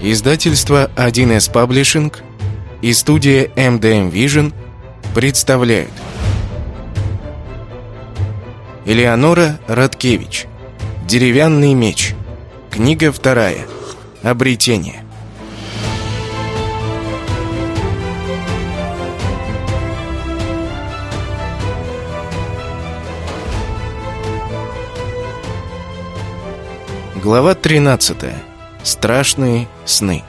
Издательство 1С Паблишинг и студия MDM Vision представляют. Элеонора Радкевич. Деревянный меч Книга вторая. Обретение Глава 13 Страшные сны.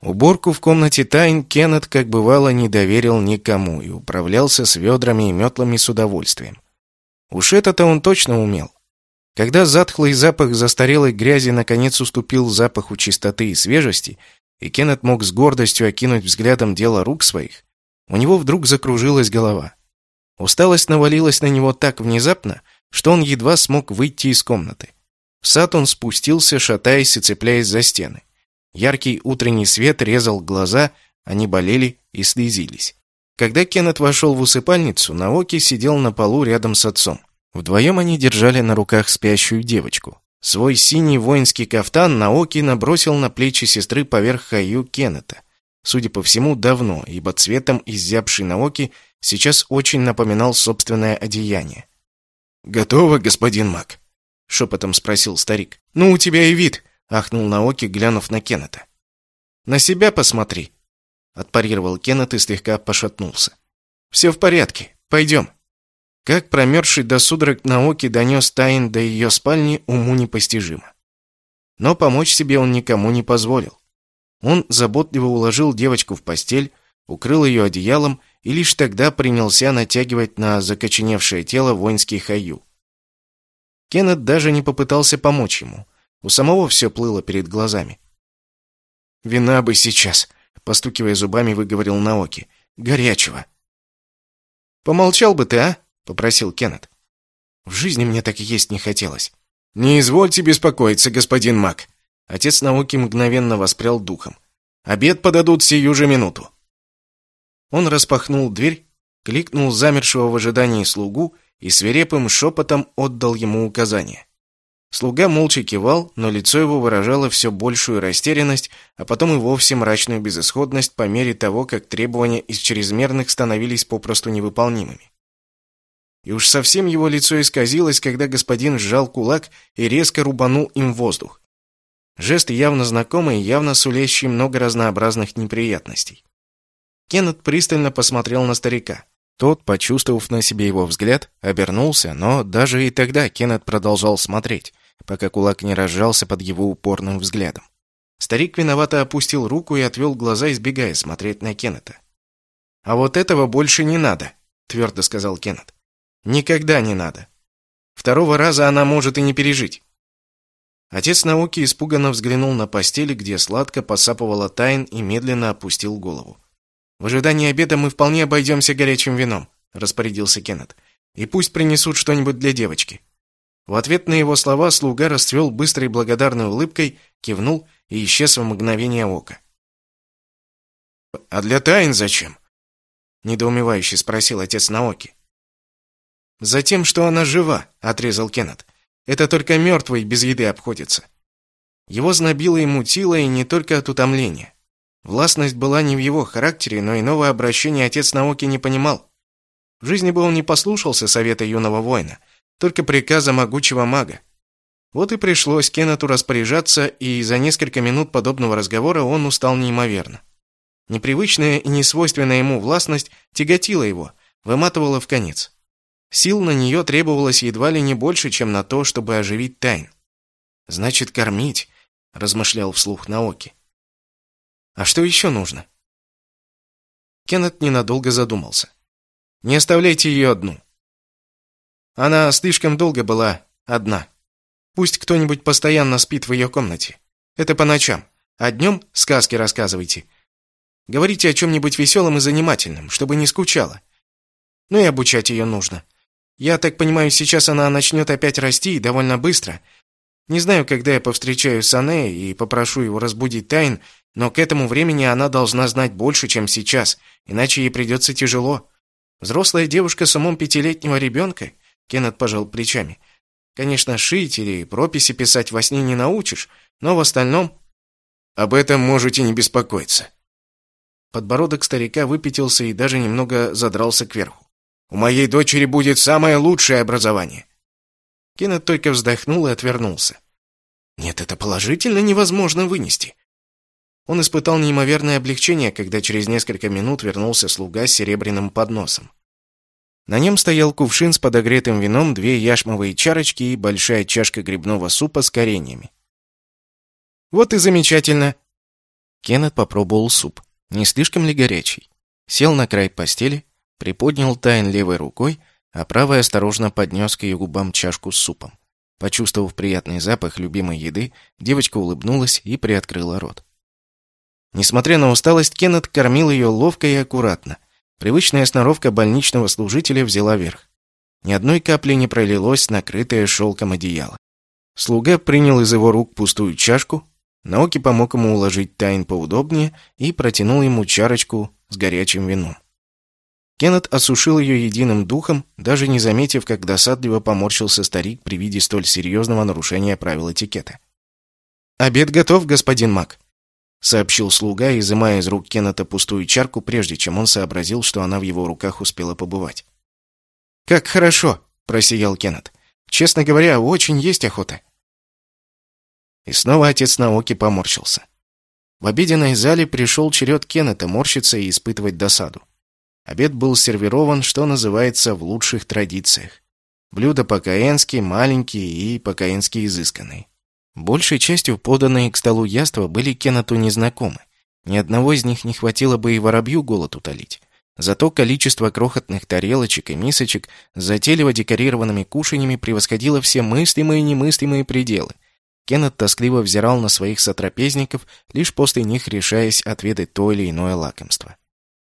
Уборку в комнате тайн Кеннет, как бывало, не доверил никому и управлялся с ведрами и метлами с удовольствием. Уж это-то он точно умел. Когда затхлый запах застарелой грязи наконец уступил запаху чистоты и свежести, и Кеннет мог с гордостью окинуть взглядом дело рук своих, у него вдруг закружилась голова. Усталость навалилась на него так внезапно, что он едва смог выйти из комнаты. В сад он спустился, шатаясь и цепляясь за стены. Яркий утренний свет резал глаза, они болели и слезились. Когда Кеннет вошел в усыпальницу, Наоки сидел на полу рядом с отцом. Вдвоем они держали на руках спящую девочку. Свой синий воинский кафтан Наоки набросил на плечи сестры поверх хаю Кеннета. Судя по всему, давно, ибо цветом изябший Наоки сейчас очень напоминал собственное одеяние. «Готово, господин Мак?» — шепотом спросил старик. «Ну, у тебя и вид!» — ахнул Наоки, глянув на Кеннета. «На себя посмотри!» — отпарировал Кеннет и слегка пошатнулся. «Все в порядке. Пойдем!» Как промерзший до судорог Наоки донес Тайн до ее спальни, уму непостижимо. Но помочь себе он никому не позволил. Он заботливо уложил девочку в постель, укрыл ее одеялом и лишь тогда принялся натягивать на закоченевшее тело воинский хаю. Кеннет даже не попытался помочь ему. У самого все плыло перед глазами. «Вина бы сейчас», — постукивая зубами, выговорил Наоки. «Горячего». «Помолчал бы ты, а?» — попросил Кеннет. «В жизни мне так и есть не хотелось». «Не извольте беспокоиться, господин Мак». Отец Наоки мгновенно воспрял духом. «Обед подадут сию же минуту». Он распахнул дверь, кликнул замершего в ожидании слугу и свирепым шепотом отдал ему указание. Слуга молча кивал, но лицо его выражало все большую растерянность, а потом и вовсе мрачную безысходность по мере того, как требования из чрезмерных становились попросту невыполнимыми. И уж совсем его лицо исказилось, когда господин сжал кулак и резко рубанул им воздух. Жест явно знакомый явно сулящий много разнообразных неприятностей. Кеннет пристально посмотрел на старика. Тот, почувствовав на себе его взгляд, обернулся, но даже и тогда Кеннет продолжал смотреть, пока кулак не разжался под его упорным взглядом. Старик виновато опустил руку и отвел глаза, избегая смотреть на Кеннета. «А вот этого больше не надо», — твердо сказал Кеннет. «Никогда не надо. Второго раза она может и не пережить». Отец науки испуганно взглянул на постели, где сладко посапывала Тайн и медленно опустил голову. В ожидании обеда мы вполне обойдемся горячим вином, распорядился Кеннет. И пусть принесут что-нибудь для девочки. В ответ на его слова слуга расцвел быстрой благодарной улыбкой, кивнул и исчез в мгновение ока. «А для Тайн зачем?» — недоумевающе спросил отец Наоки. «Затем, что она жива», — отрезал Кеннет. «Это только мертвый без еды обходится». Его знобило и мутило, и не только от утомления. Властность была не в его характере, но иного обращения отец науки не понимал. В жизни бы он не послушался совета юного воина, только приказа могучего мага. Вот и пришлось Кеннету распоряжаться, и за несколько минут подобного разговора он устал неимоверно. Непривычная и несвойственная ему властность тяготила его, выматывала в конец. Сил на нее требовалось едва ли не больше, чем на то, чтобы оживить тайн. «Значит, кормить», — размышлял вслух Наоки. А что еще нужно? Кеннет ненадолго задумался. Не оставляйте ее одну. Она слишком долго была одна. Пусть кто-нибудь постоянно спит в ее комнате. Это по ночам. А днем сказки рассказывайте. Говорите о чем-нибудь веселом и занимательном, чтобы не скучала. Ну и обучать ее нужно. Я так понимаю, сейчас она начнет опять расти довольно быстро. Не знаю, когда я повстречаюсь с Анне и попрошу его разбудить Тайн, Но к этому времени она должна знать больше, чем сейчас, иначе ей придется тяжело. Взрослая девушка с умом пятилетнего ребенка? Кеннет пожал плечами. Конечно, шить или прописи писать во сне не научишь, но в остальном... Об этом можете не беспокоиться. Подбородок старика выпятился и даже немного задрался кверху. У моей дочери будет самое лучшее образование. Кеннет только вздохнул и отвернулся. Нет, это положительно невозможно вынести. Он испытал неимоверное облегчение, когда через несколько минут вернулся слуга с серебряным подносом. На нем стоял кувшин с подогретым вином, две яшмовые чарочки и большая чашка грибного супа с кореньями. «Вот и замечательно!» Кеннет попробовал суп. Не слишком ли горячий? Сел на край постели, приподнял Тайн левой рукой, а правой осторожно поднес к ее губам чашку с супом. Почувствовав приятный запах любимой еды, девочка улыбнулась и приоткрыла рот. Несмотря на усталость, Кеннет кормил ее ловко и аккуратно. Привычная сноровка больничного служителя взяла верх. Ни одной капли не пролилось накрытое шелком одеяло. Слуга принял из его рук пустую чашку, Наоки помог ему уложить Тайн поудобнее и протянул ему чарочку с горячим вином. Кеннет осушил ее единым духом, даже не заметив, как досадливо поморщился старик при виде столь серьезного нарушения правил этикета. «Обед готов, господин Мак», — сообщил слуга, изымая из рук Кеннета пустую чарку, прежде чем он сообразил, что она в его руках успела побывать. «Как хорошо!» — просиял Кеннет. «Честно говоря, очень есть охота». И снова отец науки поморщился. В обеденной зале пришел черед Кеннета морщиться и испытывать досаду. Обед был сервирован, что называется, в лучших традициях. Блюда по-каенски маленькие и по-каенски изысканные. Большей частью поданные к столу яства были Кеннету незнакомы. Ни одного из них не хватило бы и воробью голод утолить. Зато количество крохотных тарелочек и мисочек с затейливо декорированными кушаньями превосходило все мыслимые и немыслимые пределы – Кеннет тоскливо взирал на своих сотрапезников, лишь после них решаясь отведать то или иное лакомство.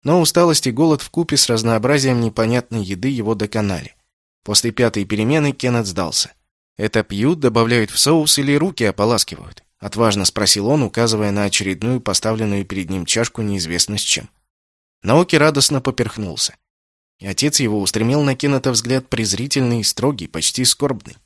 Но усталость и голод вкупе с разнообразием непонятной еды его доконали. После пятой перемены Кеннет сдался. «Это пьют, добавляют в соус или руки ополаскивают?» — отважно спросил он, указывая на очередную поставленную перед ним чашку неизвестно с чем. Наоки радостно поперхнулся. И отец его устремил на Кеннета взгляд презрительный, строгий, почти скорбный.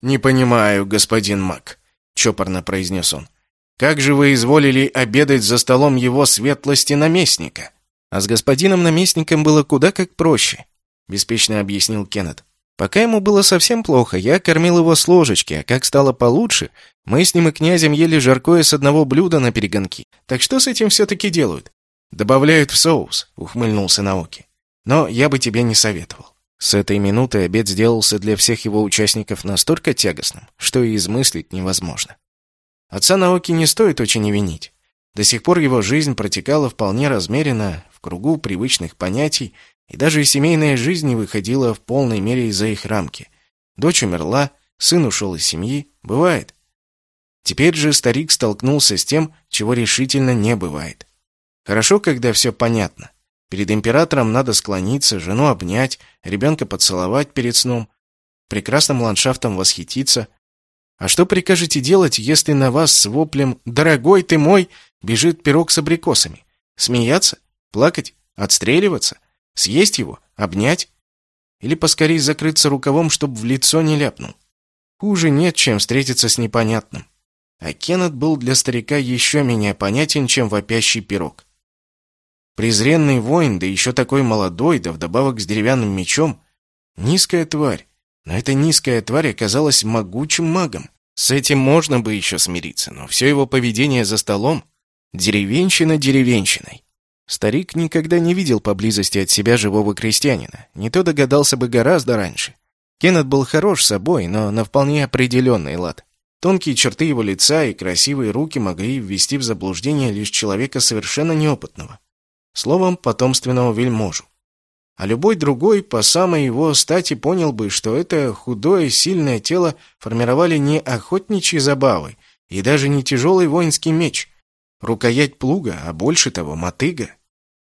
«Не понимаю, господин Мак», — чопорно произнес он. «Как же вы изволили обедать за столом его светлости наместника?» «А с господином наместником было куда как проще», — беспечно объяснил Кеннет. «Пока ему было совсем плохо, я кормил его с ложечки, а как стало получше, мы с ним и князем ели жаркое с одного блюда на перегонки. Так что с этим все-таки делают?» «Добавляют в соус», — ухмыльнулся Наоки. «Но я бы тебе не советовал. С этой минуты обед сделался для всех его участников настолько тягостным, что и измыслить невозможно. Отца Наоки не стоит очень винить. До сих пор его жизнь протекала вполне размеренно, кругу привычных понятий, и даже семейная жизнь не выходила в полной мере из-за их рамки. Дочь умерла, сын ушел из семьи, бывает. Теперь же старик столкнулся с тем, чего решительно не бывает. Хорошо, когда все понятно. Перед императором надо склониться, жену обнять, ребенка поцеловать перед сном, прекрасным ландшафтом восхититься. А что прикажете делать, если на вас с воплем «Дорогой ты мой!» бежит пирог с абрикосами? Смеяться? Плакать? Отстреливаться? Съесть его? Обнять? Или поскорей закрыться рукавом, чтобы в лицо не ляпнул? Хуже нет, чем встретиться с непонятным. А Кеннет был для старика еще менее понятен, чем вопящий пирог. Презренный воин, да еще такой молодой, да вдобавок с деревянным мечом. Низкая тварь. Но эта низкая тварь оказалась могучим магом. С этим можно бы еще смириться, но все его поведение за столом — деревенщина деревенщиной. Старик никогда не видел поблизости от себя живого крестьянина. Не то догадался бы гораздо раньше. Кеннет был хорош собой, но на вполне определенный лад. Тонкие черты его лица и красивые руки могли ввести в заблуждение лишь человека совершенно неопытного. Словом, потомственного вельможу. А любой другой, по самой его стати, понял бы, что это худое, сильное тело формировали не охотничьи забавы и даже не тяжелый воинский меч, рукоять плуга, а больше того, мотыга.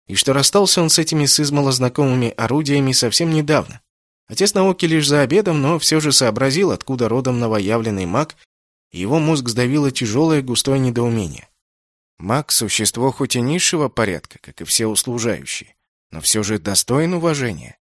И что расстался он с этими с измало знакомыми орудиями совсем недавно. Отец науки лишь за обедом, но все же сообразил, откуда родом новоявленный маг, и его мозг сдавило тяжелое густое недоумение. Маг — существо хоть и низшего порядка, как и все услужающие, но все же достоин уважения.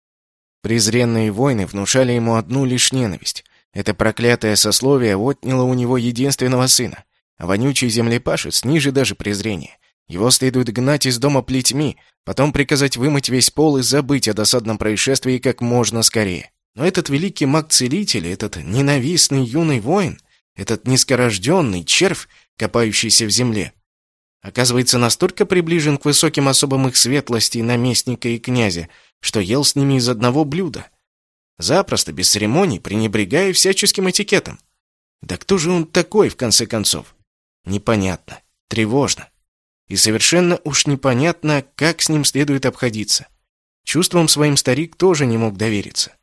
Презренные войны внушали ему одну лишь ненависть. Это проклятое сословие отняло у него единственного сына, вонючий землепашец ниже даже презрения. Его следует гнать из дома плетьми, потом приказать вымыть весь пол и забыть о досадном происшествии как можно скорее. Но этот великий маг-целитель, этот ненавистный юный воин, этот низкорожденный червь, копающийся в земле, оказывается настолько приближен к высоким особам их светлости, наместника и князя, что ел с ними из одного блюда. Запросто, без церемоний, пренебрегая всяческим этикетом. Да кто же он такой, в конце концов? Непонятно, тревожно. И совершенно уж непонятно, как с ним следует обходиться. Чувством своим старик тоже не мог довериться.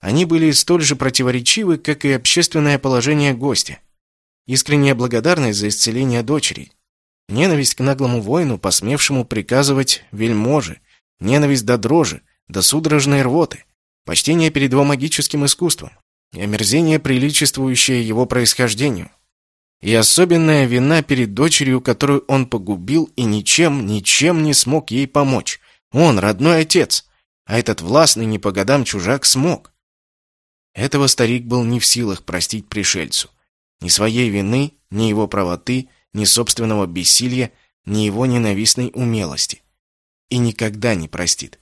Они были столь же противоречивы, как и общественное положение гостя. Искренняя благодарность за исцеление дочери, ненависть к наглому воину, посмевшему приказывать вельможе, ненависть до дрожи, до судорожной рвоты, почтение перед его магическим искусством и омерзение, приличествующее его происхождению. И особенная вина перед дочерью, которую он погубил и ничем, ничем не смог ей помочь. Он, родной отец, а этот властный не по годам чужак смог. Этого старик был не в силах простить пришельцу. Ни своей вины, ни его правоты, ни собственного бессилия, ни его ненавистной умелости. И никогда не простит.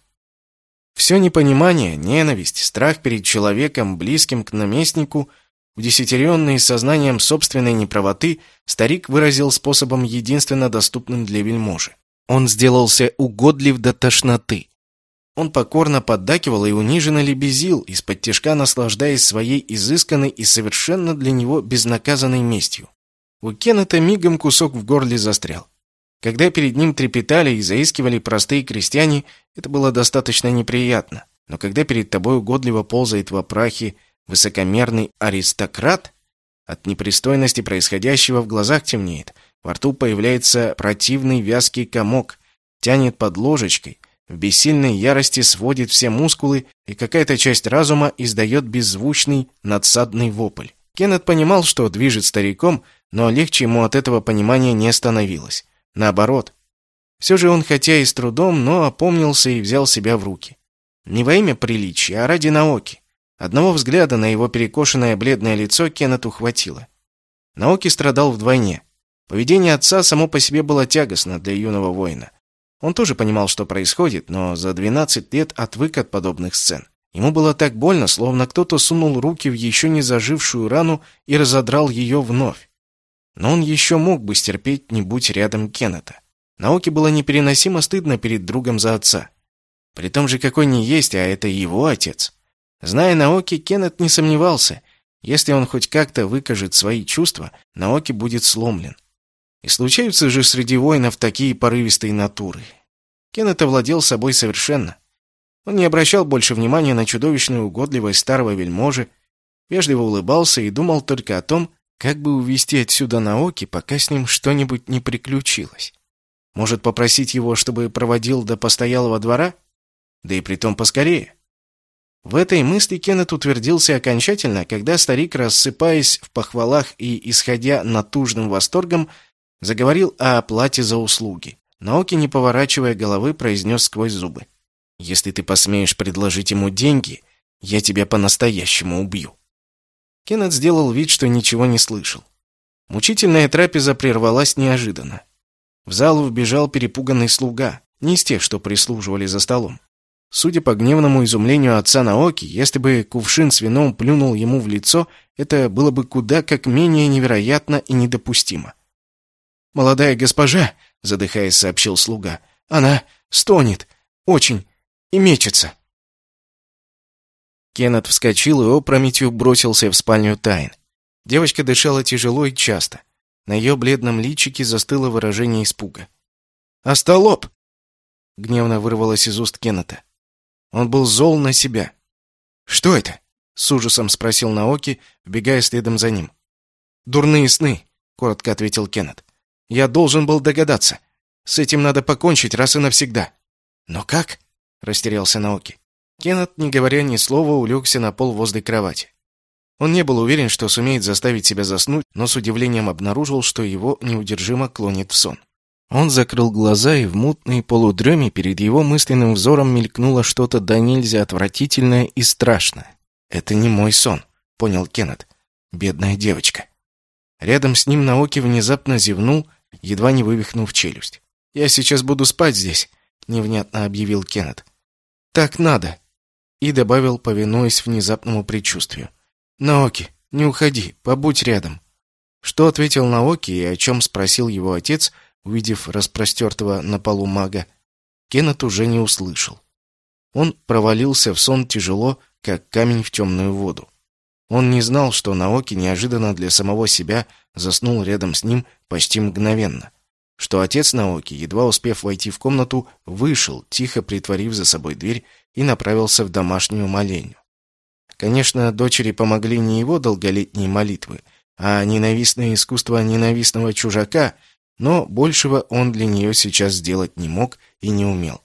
Все непонимание, ненависть, страх перед человеком, близким к наместнику, удесятеренный сознанием собственной неправоты, старик выразил способом единственно доступным для вельможи. Он сделался угодлив до тошноты. Он покорно поддакивал и униженно лебезил, из-под тяжка наслаждаясь своей изысканной и совершенно для него безнаказанной местью. У Кеннета мигом кусок в горле застрял. Когда перед ним трепетали и заискивали простые крестьяне, это было достаточно неприятно. Но когда перед тобой угодливо ползает в опрахе высокомерный аристократ, от непристойности происходящего в глазах темнеет, во рту появляется противный вязкий комок, тянет под ложечкой, в бессильной ярости сводит все мускулы, и какая-то часть разума издает беззвучный надсадный вопль. Кеннет понимал, что движет стариком, но легче ему от этого понимания не становилось. Наоборот. Все же он, хотя и с трудом, но опомнился и взял себя в руки. Не во имя приличия, а ради науки. Одного взгляда на его перекошенное бледное лицо Кеннету хватило. Наоки страдал вдвойне. Поведение отца само по себе было тягостно для юного воина. Он тоже понимал, что происходит, но за 12 лет отвык от подобных сцен. Ему было так больно, словно кто-то сунул руки в еще не зажившую рану и разодрал ее вновь. Но он еще мог бы стерпеть, не будь рядом Кеннета. Науке было непереносимо стыдно перед другом за отца. При том же какой не есть, а это его отец. Зная Наоки, Кеннет не сомневался. Если он хоть как-то выкажет свои чувства, Наоки будет сломлен. И случаются же среди воинов такие порывистые натуры. Кеннет овладел собой совершенно. Он не обращал больше внимания на чудовищную угодливость старого вельможи, вежливо улыбался и думал только о том, как бы увести отсюда Наоки, пока с ним что-нибудь не приключилось. Может, попросить его, чтобы проводил до постоялого двора? Да и притом поскорее. В этой мысли Кеннет утвердился окончательно, когда старик, рассыпаясь в похвалах и исходя натужным восторгом, Заговорил о оплате за услуги. Наоки, не поворачивая головы, произнес сквозь зубы. «Если ты посмеешь предложить ему деньги, я тебя по-настоящему убью». Кеннет сделал вид, что ничего не слышал. Мучительная трапеза прервалась неожиданно. В залу вбежал перепуганный слуга, не из тех, что прислуживали за столом. Судя по гневному изумлению отца Наоки, если бы кувшин с вином плюнул ему в лицо, это было бы куда как менее невероятно и недопустимо. «Молодая госпожа», — задыхаясь, сообщил слуга, — «она стонет. Очень. И мечется». Кеннет вскочил и опрометью бросился в спальню Тайн. Девочка дышала тяжело и часто. На ее бледном личике застыло выражение испуга. «Остолоп!» — гневно вырвалось из уст Кеннета. Он был зол на себя. «Что это?» — с ужасом спросил Наоки, вбегая следом за ним. «Дурные сны», — коротко ответил Кеннет. Я должен был догадаться. С этим надо покончить раз и навсегда. Но как? Растерялся Наоки. Кеннет, не говоря ни слова, улегся на пол возле кровати. Он не был уверен, что сумеет заставить себя заснуть, но с удивлением обнаружил, что его неудержимо клонит в сон. Он закрыл глаза, и в мутной полудреме перед его мысленным взором мелькнуло что-то до нельзя отвратительное и страшное. «Это не мой сон», — понял Кеннет. «Бедная девочка». Рядом с ним Наоки внезапно зевнул, едва не вывихнув челюсть. «Я сейчас буду спать здесь», — невнятно объявил Кеннет. «Так надо», — и добавил, повинуясь внезапному предчувствию. «Наоки, не уходи, побудь рядом». Что ответил Наоки и о чем спросил его отец — увидев распростертого на полу мага, Кеннет уже не услышал. Он провалился в сон тяжело, как камень в темную воду. Он не знал, что Наоки неожиданно для самого себя заснул рядом с ним почти мгновенно. Что отец Наоки, едва успев войти в комнату, вышел, тихо притворив за собой дверь и направился в домашнюю моленью. Конечно, дочери помогли не его долголетние молитвы, а ненавистное искусство ненавистного чужака, но большего он для нее сейчас сделать не мог и не умел.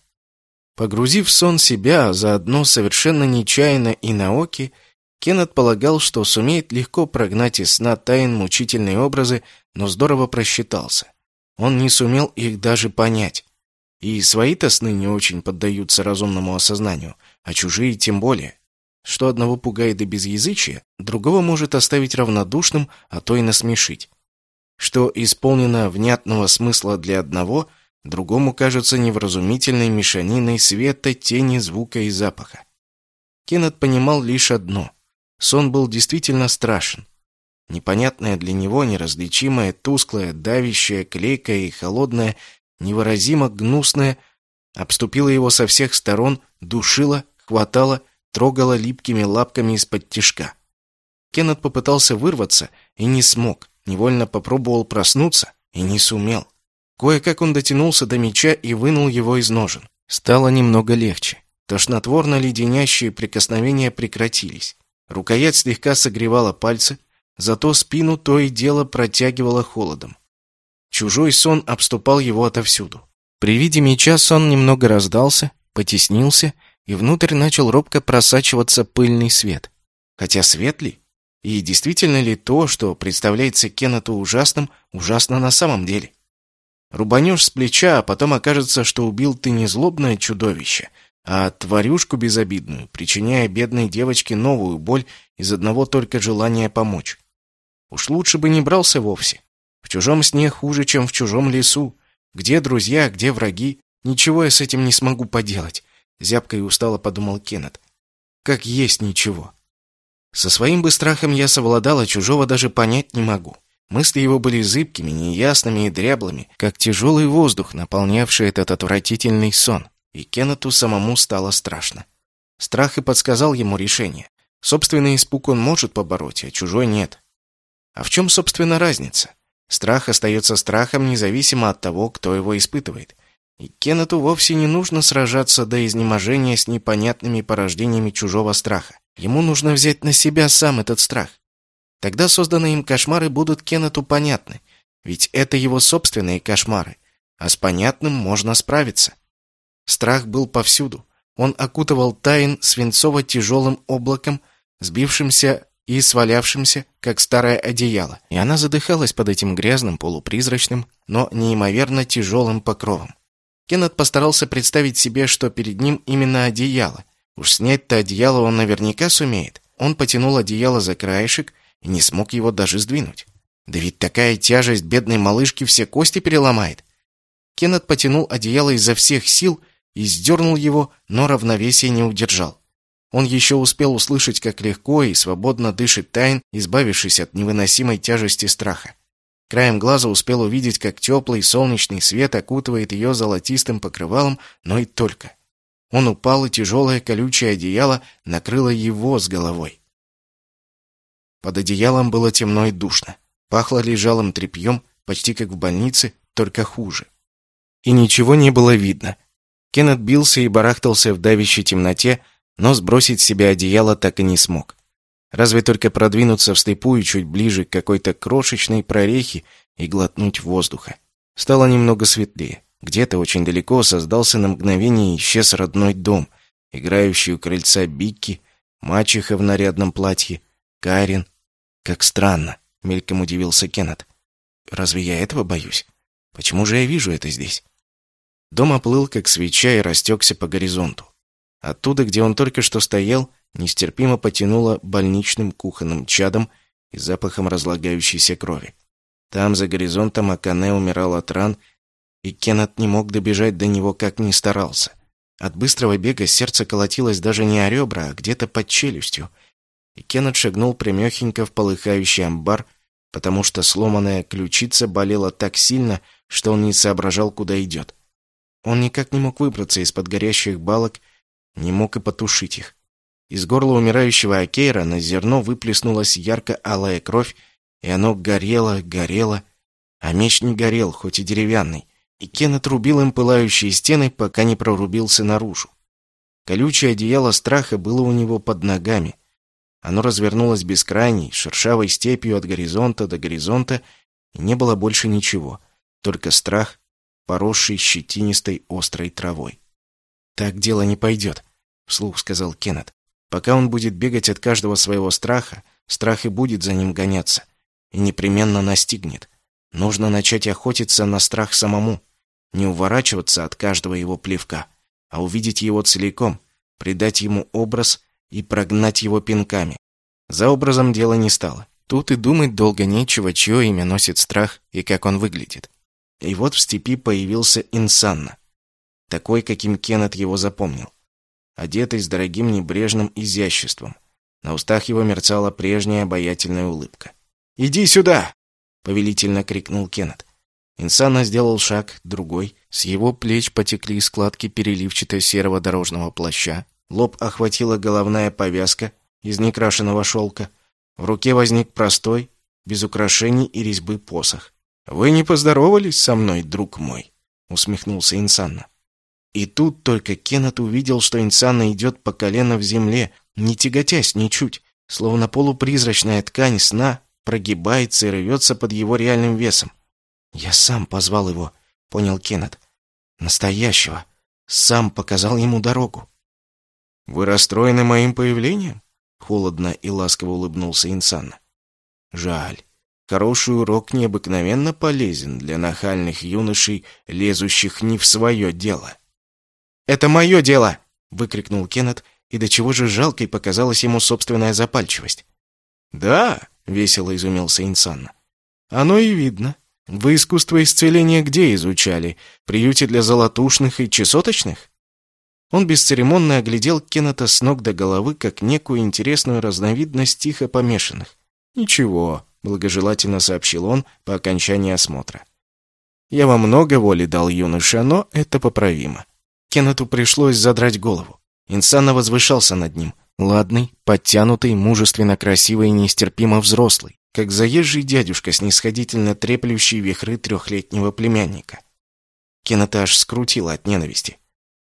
Погрузив в сон себя, а заодно совершенно нечаянно и Наоки, Кеннет полагал, что сумеет легко прогнать из сна тайн мучительные образы, но здорово просчитался. Он не сумел их даже понять. И свои-то сны не очень поддаются разумному осознанию, а чужие тем более. Что одного пугает до безязычия, другого может оставить равнодушным, а то и насмешить что исполнено внятного смысла для одного, другому кажется невразумительной мешаниной света, тени, звука и запаха. Кеннет понимал лишь одно. Сон был действительно страшен. Непонятное для него, неразличимое, тусклое, давящее, клейкое и холодное, невыразимо гнусное, обступило его со всех сторон, душило, хватало, трогало липкими лапками из-под тишка. Кеннет попытался вырваться и не смог. Невольно попробовал проснуться и не сумел. Кое-как он дотянулся до меча и вынул его из ножен. Стало немного легче. Тошнотворно-леденящие прикосновения прекратились. Рукоять слегка согревала пальцы, зато спину то и дело протягивало холодом. Чужой сон обступал его отовсюду. При виде меча сон немного раздался, потеснился, и внутрь начал робко просачиваться пыльный свет. Хотя свет ли? И действительно ли то, что представляется Кеннету ужасным, ужасно на самом деле? Рубанешь с плеча, а потом окажется, что убил ты не злобное чудовище, а тварюшку безобидную, причиняя бедной девочке новую боль из одного только желания помочь. Уж лучше бы не брался вовсе. В чужом сне хуже, чем в чужом лесу. Где друзья, где враги? Ничего я с этим не смогу поделать, зябко и устало подумал Кеннет. Как есть ничего. Со своим бы страхом я совладал, а чужого даже понять не могу. Мысли его были зыбкими, неясными и дряблыми, как тяжелый воздух, наполнявший этот отвратительный сон. И Кеннету самому стало страшно. Страх и подсказал ему решение. Собственный испуг он может побороть, а чужой нет. А в чем, собственно, разница? Страх остается страхом, независимо от того, кто его испытывает. И Кеннету вовсе не нужно сражаться до изнеможения с непонятными порождениями чужого страха. Ему нужно взять на себя сам этот страх. Тогда созданные им кошмары будут Кеннету понятны, ведь это его собственные кошмары, а с понятным можно справиться. Страх был повсюду. Он окутывал Тайн свинцово-тяжелым облаком, сбившимся и свалявшимся, как старое одеяло, и она задыхалась под этим грязным, полупризрачным, но неимоверно тяжелым покровом. Кеннет постарался представить себе, что перед ним именно одеяло, Уж снять-то одеяло он наверняка сумеет. Он потянул одеяло за краешек и не смог его даже сдвинуть. Да ведь такая тяжесть бедной малышки все кости переломает. Кеннет потянул одеяло изо всех сил и сдернул его, но равновесие не удержал. Он еще успел услышать, как легко и свободно дышит Тайн, избавившись от невыносимой тяжести страха. Краем глаза успел увидеть, как теплый солнечный свет окутывает ее золотистым покрывалом, но и только. Он упал, и тяжелое колючее одеяло накрыло его с головой. Под одеялом было темно и душно. Пахло лежалым тряпьем, почти как в больнице, только хуже. И ничего не было видно. Кеннет бился и барахтался в давящей темноте, но сбросить с себя одеяло так и не смог. Разве только продвинуться вслепую чуть ближе к какой-то крошечной прорехе и глотнуть воздуха. Стало немного светлее. Где-то очень далеко создался на мгновение и исчез родной дом, играющий у крыльца Бикки, мачеха в нарядном платье, Карин. Как странно, мельком удивился Кеннет. Разве я этого боюсь? Почему же я вижу это здесь? Дом оплыл, как свеча, и растекся по горизонту. Оттуда, где он только что стоял, нестерпимо потянуло больничным кухонным чадом и запахом разлагающейся крови. Там, за горизонтом, Акане умирал от ран, и Кеннет не мог добежать до него, как ни старался. От быстрого бега сердце колотилось даже не о ребра, а где-то под челюстью. И Кеннет шагнул прямехенько в полыхающий амбар, потому что сломанная ключица болела так сильно, что он не соображал, куда идет. Он никак не мог выбраться из-под горящих балок, не мог и потушить их. Из горла умирающего Акейра на зерно выплеснулась ярко-алая кровь, и оно горело, горело, а меч не горел, хоть и деревянный, и Кен отрубил им пылающие стены, пока не прорубился наружу. Колючее одеяло страха было у него под ногами. Оно развернулось бескрайней, шершавой степью от горизонта до горизонта, и не было больше ничего, только страх, поросший щетинистой острой травой. «Так дело не пойдет», — вслух сказал Кеннет. «Пока он будет бегать от каждого своего страха, страх и будет за ним гоняться, и непременно настигнет. Нужно начать охотиться на страх самому, не уворачиваться от каждого его плевка, а увидеть его целиком, придать ему образ и прогнать его пинками. За образом дело не стало. Тут и думать долго нечего, чье имя носит страх и как он выглядит. И вот в степи появился Инсанна. Такой, каким Кеннет его запомнил. Одетый с дорогим небрежным изяществом. На устах его мерцала прежняя обаятельная улыбка. «Иди сюда!» — повелительно крикнул Кеннет. Инсанна сделал шаг, другой. С его плеч потекли складки переливчато-серого дорожного плаща. Лоб охватила головная повязка из некрашенного шелка. В руке возник простой, без украшений и резьбы посох. «Вы не поздоровались со мной, друг мой?» — усмехнулся Инсанна. И тут только Кеннет увидел, что Инсанна идет по колено в земле, не тяготясь ничуть, словно полупризрачная ткань сна прогибается и рвется под его реальным весом. «Я сам позвал его», — понял Кеннет. «Настоящего. Сам показал ему дорогу». «Вы расстроены моим появлением?» Холодно и ласково улыбнулся Инсанна. «Жаль. Хороший урок необыкновенно полезен для нахальных юношей, лезущих не в свое дело». «Это мое дело!» — выкрикнул Кеннет, и до чего же жалкой показалась ему собственная запальчивость. «Да», — весело изумился Инсанна. «Оно и видно. Вы искусство исцеления где изучали? Приюте для золотушных и чесоточных?» Он бесцеремонно оглядел Кеннета с ног до головы, как некую интересную разновидность тихо помешанных. «Ничего», — благожелательно сообщил он по окончании осмотра. «Я вам много воли дал, юноша, но это поправимо. Кеннету пришлось задрать голову. Инсана возвышался над ним. Ладный, подтянутый, мужественно красивый и нестерпимо взрослый, как заезжий дядюшка, снисходительно треплющий вихры трехлетнего племянника. Кеннета аж скрутило от ненависти.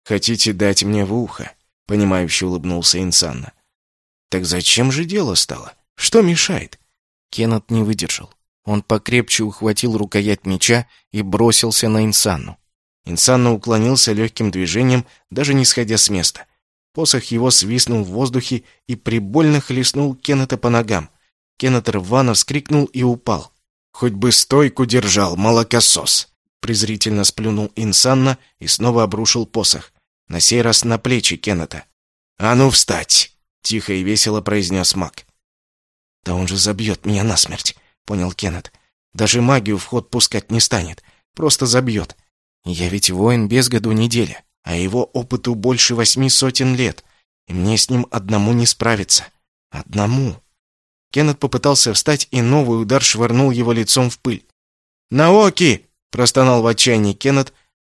«Хотите дать мне в ухо?» — понимающе улыбнулся Инсанна. «Так зачем же дело стало? Что мешает?» Кеннет не выдержал. Он покрепче ухватил рукоять меча и бросился на Инсанну. Инсанна уклонился легким движением, даже не сходя с места. Посох его свистнул в воздухе и прибольно хлестнул Кеннета по ногам. Кеннет рвано вскрикнул и упал. «Хоть бы стойку держал, молокосос!» Презрительно сплюнул Инсанна и снова обрушил посох. На сей раз на плечи Кеннета. «А ну встать!» — тихо и весело произнес маг. «Да он же забьет меня насмерть», — понял Кеннет. «Даже магию в ход пускать не станет. Просто забьет. Я ведь воин без году неделя, а его опыту больше восьми сотен лет, и мне с ним одному не справиться. Одному. Кеннет попытался встать, и новый удар швырнул его лицом в пыль. «Наоки!» — простонал в отчаянии Кеннет,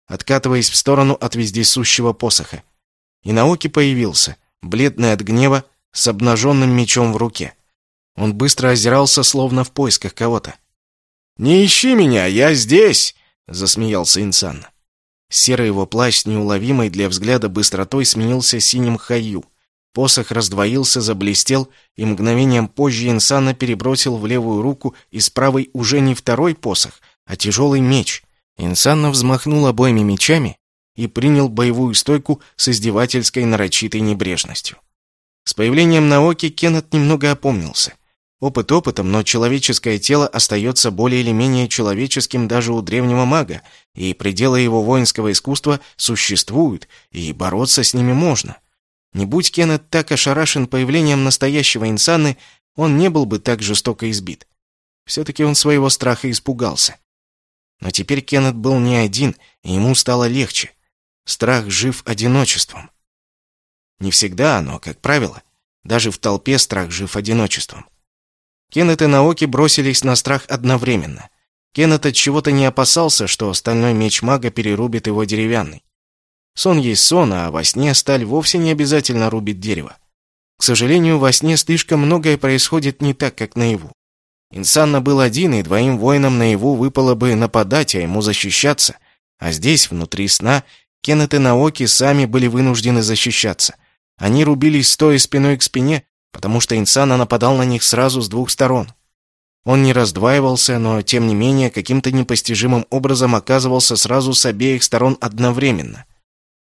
откатываясь в сторону от вездесущего посоха. И Наоки появился, бледный от гнева, с обнаженным мечом в руке. Он быстро озирался, словно в поисках кого-то. «Не ищи меня, я здесь!» Засмеялся Инсан. Серый его плащ с неуловимой для взгляда быстротой сменился синим хаю. Посох раздвоился, заблестел, и мгновением позже Инсана перебросил в левую руку из правой уже не второй посох, а тяжелый меч. Инсанна взмахнул обоими мечами и принял боевую стойку с издевательской нарочитой небрежностью. С появлением Наоки Кеннет немного опомнился. Опыт опытом, но человеческое тело остается более или менее человеческим даже у древнего мага, и пределы его воинского искусства существуют, и бороться с ними можно. Не будь Кеннет так ошарашен появлением настоящего инсаны, он не был бы так жестоко избит. Все-таки он своего страха испугался. Но теперь Кеннет был не один, и ему стало легче. Страх жив одиночеством. Не всегда, но, как правило, даже в толпе страх жив одиночеством. Кеннет и Наоки бросились на страх одновременно. Кеннет от чего-то не опасался, что стальной меч мага перерубит его деревянный. Сон есть сон, а во сне сталь вовсе не обязательно рубит дерево. К сожалению, во сне слишком многое происходит не так, как наяву. Инсанна был один, и двоим воинам наяву выпало бы нападать, а ему защищаться. А здесь, внутри сна, Кеннет и Наоки сами были вынуждены защищаться. Они рубились стоя спиной к спине, потому что Инсана нападал на них сразу с двух сторон. Он не раздваивался, но, тем не менее, каким-то непостижимым образом оказывался сразу с обеих сторон одновременно.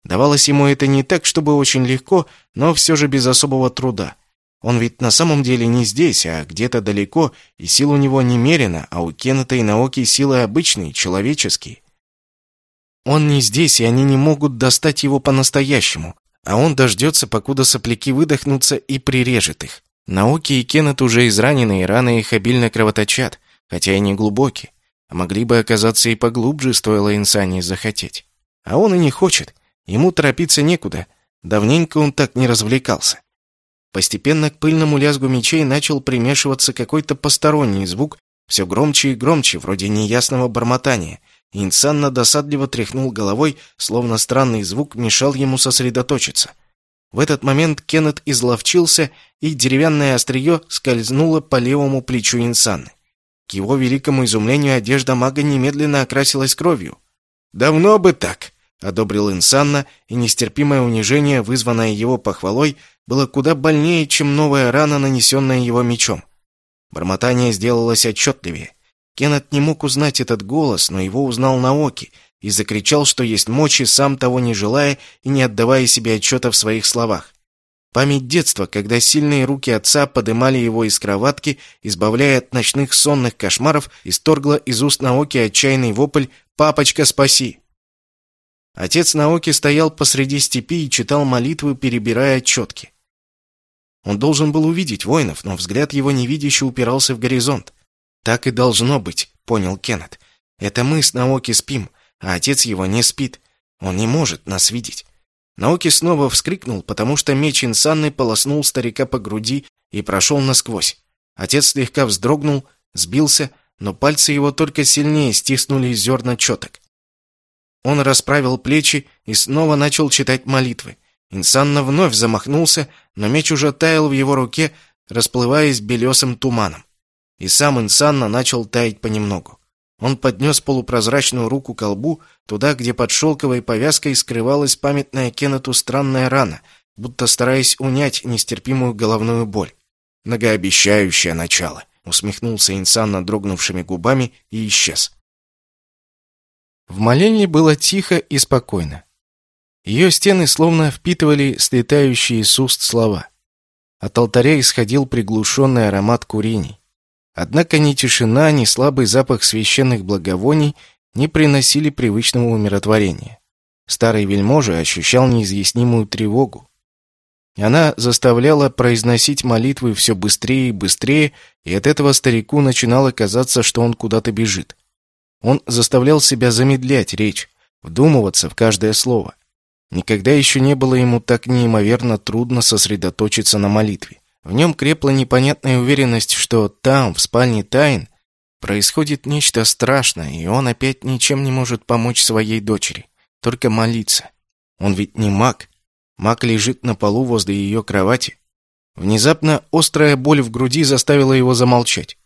Давалось ему это не так, чтобы очень легко, но все же без особого труда. Он ведь на самом деле не здесь, а где-то далеко, и сил у него немерено, а у Кеннета и Наоки силы обычные, человеческие. Он не здесь, и они не могут достать его по-настоящему, а он дождется, покуда сопляки выдохнутся и прирежет их. Науки и Кеннет уже изранены, и раны их обильно кровоточат, хотя и не глубокие. А могли бы оказаться и поглубже, стоило Инсании захотеть. А он и не хочет. Ему торопиться некуда. Давненько он так не развлекался. Постепенно к пыльному лязгу мечей начал примешиваться какой-то посторонний звук, все громче и громче, вроде неясного бормотания, Инсанна досадливо тряхнул головой, словно странный звук мешал ему сосредоточиться. В этот момент Кеннет изловчился, и деревянное острие скользнуло по левому плечу Инсанны. К его великому изумлению одежда мага немедленно окрасилась кровью. «Давно бы так!» — одобрил Инсанна, и нестерпимое унижение, вызванное его похвалой, было куда больнее, чем новая рана, нанесенная его мечом. Бормотание сделалось отчетливее. Кеннет не мог узнать этот голос, но его узнал Наоки и закричал, что есть мочи, сам того не желая и не отдавая себе отчета в своих словах. Память детства, когда сильные руки отца подымали его из кроватки, избавляя от ночных сонных кошмаров, исторгла из уст Наоки отчаянный вопль «Папочка, спаси!». Отец Наоки стоял посреди степи и читал молитвы, перебирая отчетки. Он должен был увидеть воинов, но взгляд его невидяще упирался в горизонт. «Так и должно быть», — понял Кеннет. «Это мы с Наоки спим, а отец его не спит. Он не может нас видеть». Наоки снова вскрикнул, потому что меч Инсанны полоснул старика по груди и прошел насквозь. Отец слегка вздрогнул, сбился, но пальцы его только сильнее стиснули зерна четок. Он расправил плечи и снова начал читать молитвы. Инсанна вновь замахнулся, но меч уже таял в его руке, расплываясь белесым туманом и сам Инсанна начал таять понемногу. Он поднес полупрозрачную руку к колбу, туда, где под шелковой повязкой скрывалась памятная Кеннету странная рана, будто стараясь унять нестерпимую головную боль. «Многообещающее начало», — усмехнулся Инсанна дрогнувшими губами и исчез. В молельне было тихо и спокойно. Ее стены словно впитывали слетающие с уст слова. От алтаря исходил приглушенный аромат курений. Однако ни тишина, ни слабый запах священных благовоний не приносили привычного умиротворения. Старый вельможа ощущал неизъяснимую тревогу. Она заставляла произносить молитвы все быстрее и быстрее, и от этого старику начинало казаться, что он куда-то бежит. Он заставлял себя замедлять речь, вдумываться в каждое слово. Никогда еще не было ему так неимоверно трудно сосредоточиться на молитве. В нем крепла непонятная уверенность, что там, в спальне Тайн, происходит нечто страшное, и он опять ничем не может помочь своей дочери, только молиться. Он ведь не маг. Маг лежит на полу возле ее кровати. Внезапно острая боль в груди заставила его замолчать.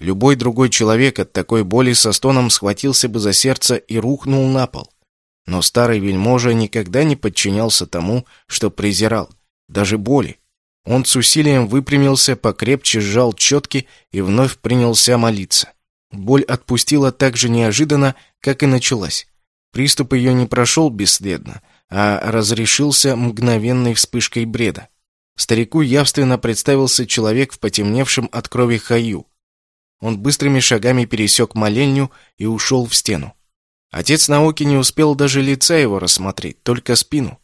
Любой другой человек от такой боли со стоном схватился бы за сердце и рухнул на пол. Но старый вельможа никогда не подчинялся тому, что презирал, даже боли. Он с усилием выпрямился, покрепче сжал четки и вновь принялся молиться. Боль отпустила так же неожиданно, как и началась. Приступ ее не прошел бесследно, а разрешился мгновенной вспышкой бреда. Старику явственно представился человек в потемневшем от крови хаю. Он быстрыми шагами пересек молельню и ушел в стену. Отец науки не успел даже лица его рассмотреть, только спину.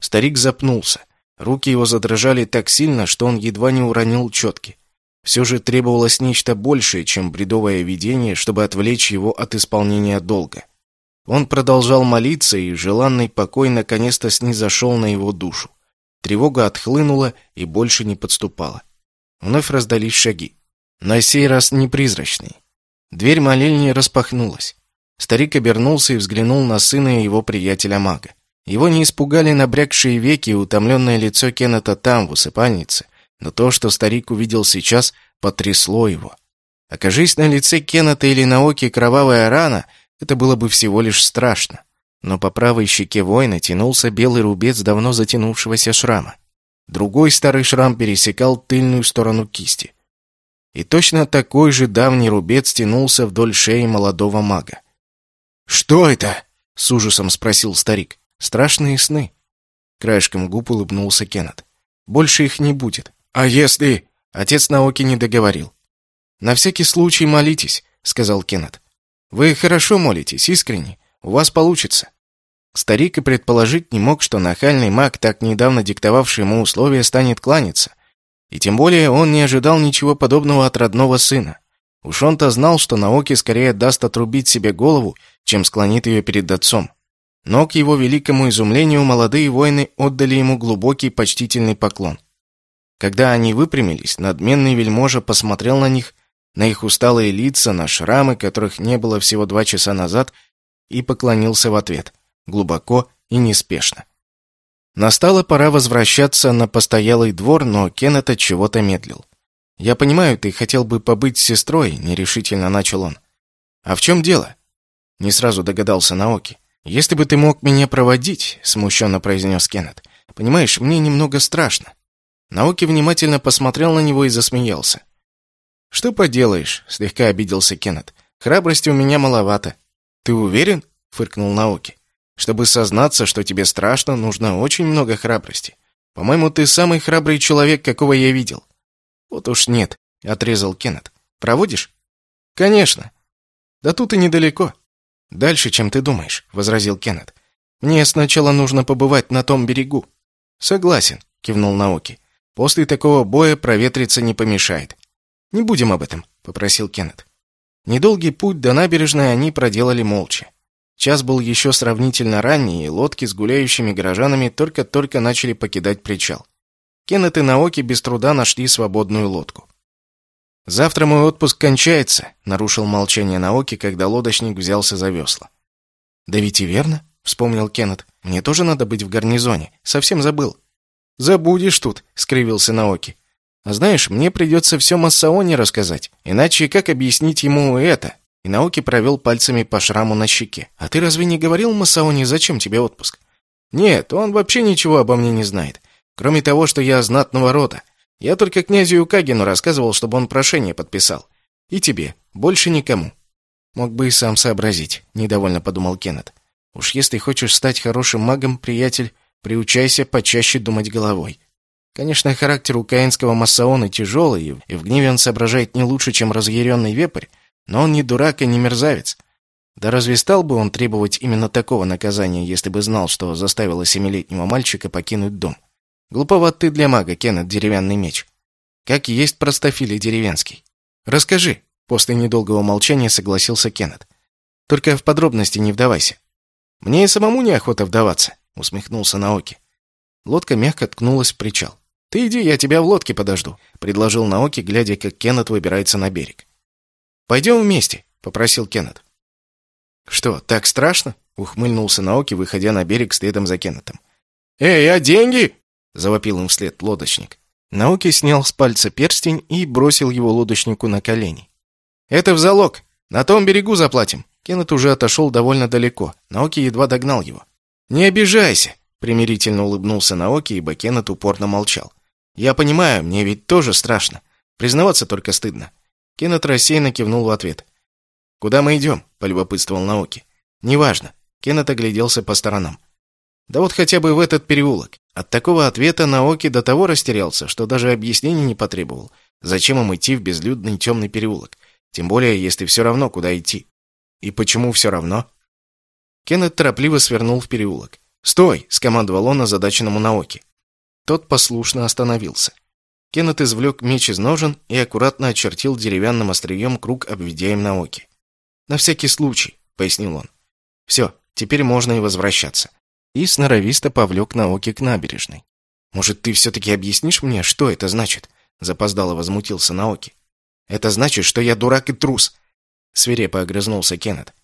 Старик запнулся. Руки его задрожали так сильно, что он едва не уронил четки. Все же требовалось нечто большее, чем бредовое видение, чтобы отвлечь его от исполнения долга. Он продолжал молиться, и желанный покой наконец-то снизошел на его душу. Тревога отхлынула и больше не подступала. Вновь раздались шаги. На сей раз не призрачные. Дверь молельни распахнулась. Старик обернулся и взглянул на сына и его приятеля-мага. Его не испугали набрякшие веки и утомленное лицо Кеннета там, в усыпальнице, но то, что старик увидел сейчас, потрясло его. Окажись на лице Кеннета или на оке кровавая рана, это было бы всего лишь страшно. Но по правой щеке воина тянулся белый рубец давно затянувшегося шрама. Другой старый шрам пересекал тыльную сторону кисти. И точно такой же давний рубец тянулся вдоль шеи молодого мага. «Что это?» — с ужасом спросил старик. «Страшные сны». Краешком губ улыбнулся Кеннет. «Больше их не будет. А если...» Отец науки не договорил. «На всякий случай молитесь», — сказал Кеннет. «Вы хорошо молитесь, искренне. У вас получится». Старик и предположить не мог, что нахальный маг, так недавно диктовавший ему условия, станет кланяться. И тем более он не ожидал ничего подобного от родного сына. Уж он-то знал, что Наоки скорее даст отрубить себе голову, чем склонит ее перед отцом. Но, к его великому изумлению, молодые воины отдали ему глубокий почтительный поклон. Когда они выпрямились, надменный вельможа посмотрел на них, на их усталые лица, на шрамы, которых не было всего два часа назад, и поклонился в ответ, глубоко и неспешно. Настала пора возвращаться на постоялый двор, но Кеннет от чего-то медлил. «Я понимаю, ты хотел бы побыть с сестрой», — нерешительно начал он. «А в чем дело?» Не сразу догадался Наоки. «Если бы ты мог меня проводить», — смущенно произнес Кеннет. «Понимаешь, мне немного страшно». Наоки внимательно посмотрел на него и засмеялся. «Что поделаешь?» — слегка обиделся Кеннет. «Храбрости у меня маловато». «Ты уверен?» — фыркнул Наоки. «Чтобы сознаться, что тебе страшно, нужно очень много храбрости. По-моему, ты самый храбрый человек, какого я видел». «Вот уж нет», — отрезал Кеннет. «Проводишь?» «Конечно». «Да тут и недалеко». «Дальше, чем ты думаешь», — возразил Кеннет. «Мне сначала нужно побывать на том берегу». «Согласен», — кивнул Наоки. «После такого боя проветриться не помешает». «Не будем об этом», — попросил Кеннет. Недолгий путь до набережной они проделали молча. Час был еще сравнительно ранний, и лодки с гуляющими горожанами только-только начали покидать причал. Кеннет и Наоки без труда нашли свободную лодку. «Завтра мой отпуск кончается», — нарушил молчание Наоки, когда лодочник взялся за весла. «Да ведь и верно», — вспомнил Кеннет. «Мне тоже надо быть в гарнизоне. Совсем забыл». «Забудешь тут», — скривился Наоки. «А знаешь, мне придется все Массаоне рассказать. Иначе как объяснить ему это?» И Наоки провел пальцами по шраму на щеке. «А ты разве не говорил Массаоне, зачем тебе отпуск?» «Нет, он вообще ничего обо мне не знает. Кроме того, что я знатного рода. Я только князю Юкагину рассказывал, чтобы он прошение подписал. И тебе. Больше никому. Мог бы и сам сообразить, недовольно подумал Кеннет. Уж если хочешь стать хорошим магом, приятель, приучайся почаще думать головой. Конечно, характер у каинского Массаона тяжелый, и в гневе он соображает не лучше, чем разъяренный вепрь, но он не дурак и не мерзавец. Да разве стал бы он требовать именно такого наказания, если бы знал, что заставило семилетнего мальчика покинуть дом? Глуповат ты для мага, Кеннет, деревянный меч. Как есть простофилий деревенский. Расскажи. После недолгого молчания согласился Кеннет. Только в подробности не вдавайся. Мне и самому неохота вдаваться, усмехнулся Наоки. Лодка мягко ткнулась в причал. Ты иди, я тебя в лодке подожду, предложил Наоки, глядя, как Кеннет выбирается на берег. Пойдем вместе, попросил Кеннет. Что, так страшно? ухмыльнулся Наоки, выходя на берег следом за Кеннетом. Эй, а деньги? Завопил им вслед лодочник. Науки снял с пальца перстень и бросил его лодочнику на колени. «Это в залог! На том берегу заплатим!» Кеннет уже отошел довольно далеко. Наоки едва догнал его. «Не обижайся!» — примирительно улыбнулся Наоки, ибо Кеннет упорно молчал. «Я понимаю, мне ведь тоже страшно. Признаваться только стыдно». Кеннет рассеянно кивнул в ответ. «Куда мы идем?» — полюбопытствовал Наоки. «Неважно». Кеннет огляделся по сторонам. «Да вот хотя бы в этот переулок. От такого ответа Наоки до того растерялся, что даже объяснений не потребовал. Зачем им идти в безлюдный темный переулок? Тем более, если все равно, куда идти. И почему все равно? Кеннет торопливо свернул в переулок. «Стой!» — скомандовал он озадаченному Наоки. Тот послушно остановился. Кеннет извлек меч из ножен и аккуратно очертил деревянным острием круг, обведя им Наоки. «На всякий случай», — пояснил он. «Все, теперь можно и возвращаться». И сноровисто повлек Наоки к набережной. «Может, ты все-таки объяснишь мне, что это значит?» — запоздало возмутился Наоки. «Это значит, что я дурак и трус», — свирепо огрызнулся Кеннет.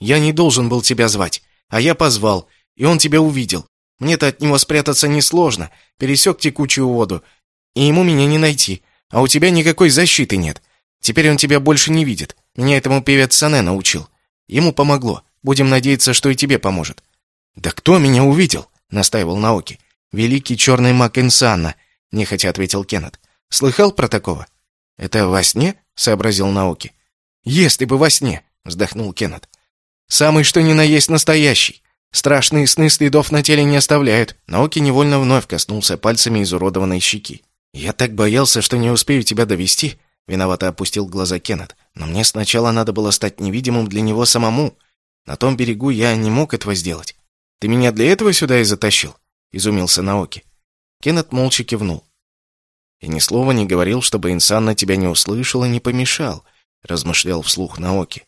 «Я не должен был тебя звать, а я позвал, и он тебя увидел. Мне-то от него спрятаться несложно, пересек текучую воду, и ему меня не найти, а у тебя никакой защиты нет. Теперь он тебя больше не видит. Меня этому певец Сане научил. Ему помогло. Будем надеяться, что и тебе поможет». «Да кто меня увидел?» — настаивал Наоки. «Великий черный маг Инсанна», — нехотя ответил Кеннет. «Слыхал про такого?» «Это во сне?» — сообразил Наоки. «Если бы во сне!» — вздохнул Кеннет. «Самый что ни на есть настоящий. Страшные сны следов на теле не оставляют». Наоки невольно вновь коснулся пальцами изуродованной щеки. «Я так боялся, что не успею тебя довести», — виновато опустил глаза Кеннет. «Но мне сначала надо было стать невидимым для него самому. На том берегу я не мог этого сделать. Ты меня для этого сюда и затащил?» — изумился Наоки. Кеннет молча кивнул. «И ни слова не говорил, чтобы Инсанна тебя не услышал и не помешал», — размышлял вслух Наоки.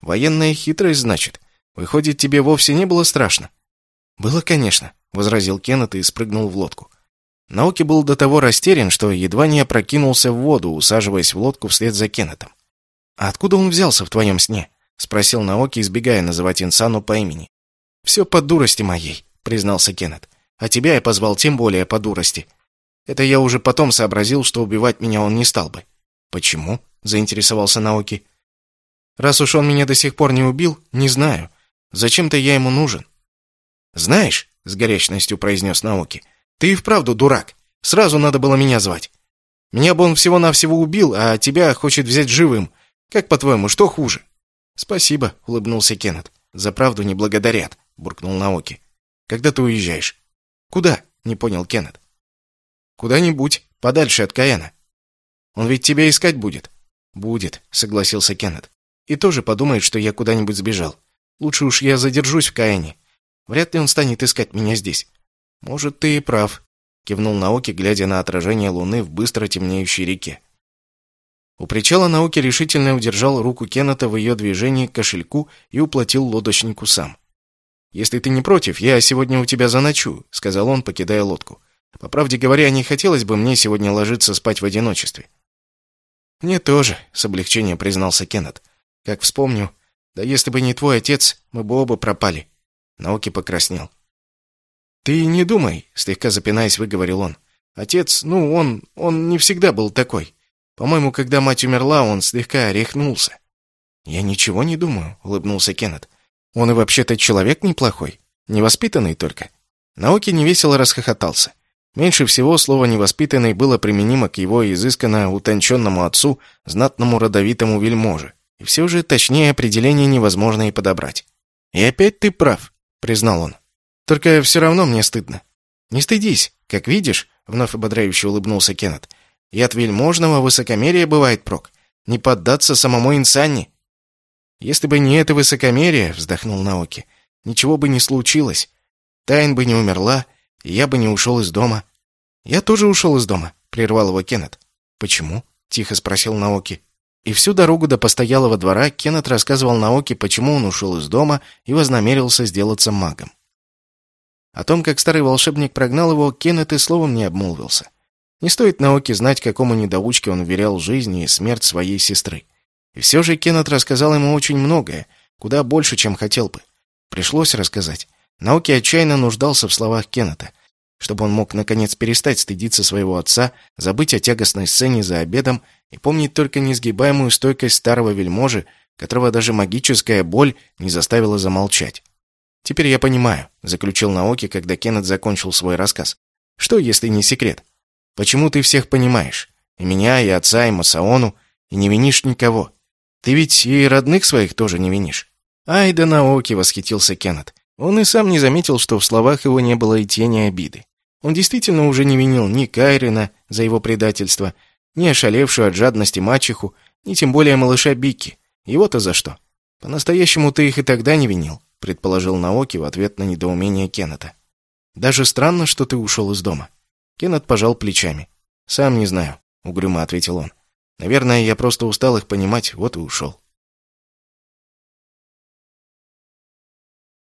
«Военная хитрость, значит. Выходит, тебе вовсе не было страшно?» «Было, конечно», — возразил Кеннет и спрыгнул в лодку. Наоки был до того растерян, что едва не опрокинулся в воду, усаживаясь в лодку вслед за Кеннетом. «А откуда он взялся в твоем сне?» — спросил Наоки, избегая называть Инсану по имени. «Все по дурости моей», — признался Кеннет. «А тебя я позвал тем более по дурости. Это я уже потом сообразил, что убивать меня он не стал бы». «Почему?» — заинтересовался Наоки. «Раз уж он меня до сих пор не убил, не знаю. Зачем-то я ему нужен». «Знаешь», — с горячностью произнес Наоки, — ты и вправду дурак. Сразу надо было меня звать. Меня бы он всего-навсего убил, а тебя хочет взять живым. Как, по-твоему, что хуже?» «Спасибо», — улыбнулся Кеннет. «За правду не благодарят», — буркнул Наоки. «Когда ты уезжаешь?» «Куда?» — не понял Кеннет. «Куда-нибудь, подальше от Каэна. Он ведь тебя искать будет». «Будет», — согласился Кеннет. «И тоже подумает, что я куда-нибудь сбежал. Лучше уж я задержусь в Каэне. Вряд ли он станет искать меня здесь. «Может, ты и прав», — кивнул Науки, глядя на отражение луны в быстро темнеющей реке. У причала Науки решительно удержал руку Кеннета в ее движении к кошельку и уплатил лодочнику сам. «Если ты не против, я сегодня у тебя заночую», — сказал он, покидая лодку. «По правде говоря, не хотелось бы мне сегодня ложиться спать в одиночестве». «Мне тоже», — с облегчением признался Кеннет. «Как вспомню, да если бы не твой отец, мы бы оба пропали». Науки покраснел. «Ты не думай», — слегка запинаясь, выговорил он. «Отец, ну, он... он не всегда был такой. По-моему, когда мать умерла, он слегка орехнулся». «Я ничего не думаю», — улыбнулся Кеннет. «Он и вообще-то человек неплохой. Невоспитанный только». Науки невесело расхохотался. Меньше всего слово «невоспитанный» было применимо к его изысканно утонченному отцу, знатному родовитому вельможе. И все же точнее определение невозможно и подобрать. «И опять ты прав», — признал он. Только все равно мне стыдно. Не стыдись, как видишь, вновь ободряюще улыбнулся Кеннет. И от вельможного высокомерия бывает прок. Не поддаться самому Инсанне. Если бы не это высокомерие, вздохнул Наоки, ничего бы не случилось. Тайн бы не умерла, и я бы не ушел из дома. Я тоже ушел из дома, прервал его Кеннет. Почему? тихо спросил Наоки. И всю дорогу до постоялого двора Кеннет рассказывал Наоки, почему он ушел из дома и вознамерился сделаться магом. О том, как старый волшебник прогнал его, Кеннет и словом не обмолвился. Не стоит науке знать, какому недоучке он уверял жизнь и смерть своей сестры. И все же Кеннет рассказал ему очень многое, куда больше, чем хотел бы. Пришлось рассказать. Науки отчаянно нуждался в словах Кеннета, чтобы он мог наконец перестать стыдиться своего отца, забыть о тягостной сцене за обедом и помнить только несгибаемую стойкость старого вельможи, которого даже магическая боль не заставила замолчать. «Теперь я понимаю», — заключил Наоки, когда Кеннет закончил свой рассказ. «Что, если не секрет? Почему ты всех понимаешь? И меня, и отца, и Масаону, и не винишь никого? Ты ведь и родных своих тоже не винишь». «Ай да Наоки!» — восхитился Кеннет. Он и сам не заметил, что в словах его не было и тени обиды. Он действительно уже не винил ни Кайрина за его предательство, ни ошалевшую от жадности мачеху, ни тем более малыша Бикки. Его-то за что? По-настоящему ты их и тогда не винил, предположил Наоки в ответ на недоумение Кеннета. Даже странно, что ты ушел из дома. Кеннет пожал плечами. Сам не знаю, угрюмо ответил он. Наверное, я просто устал их понимать, вот и ушел.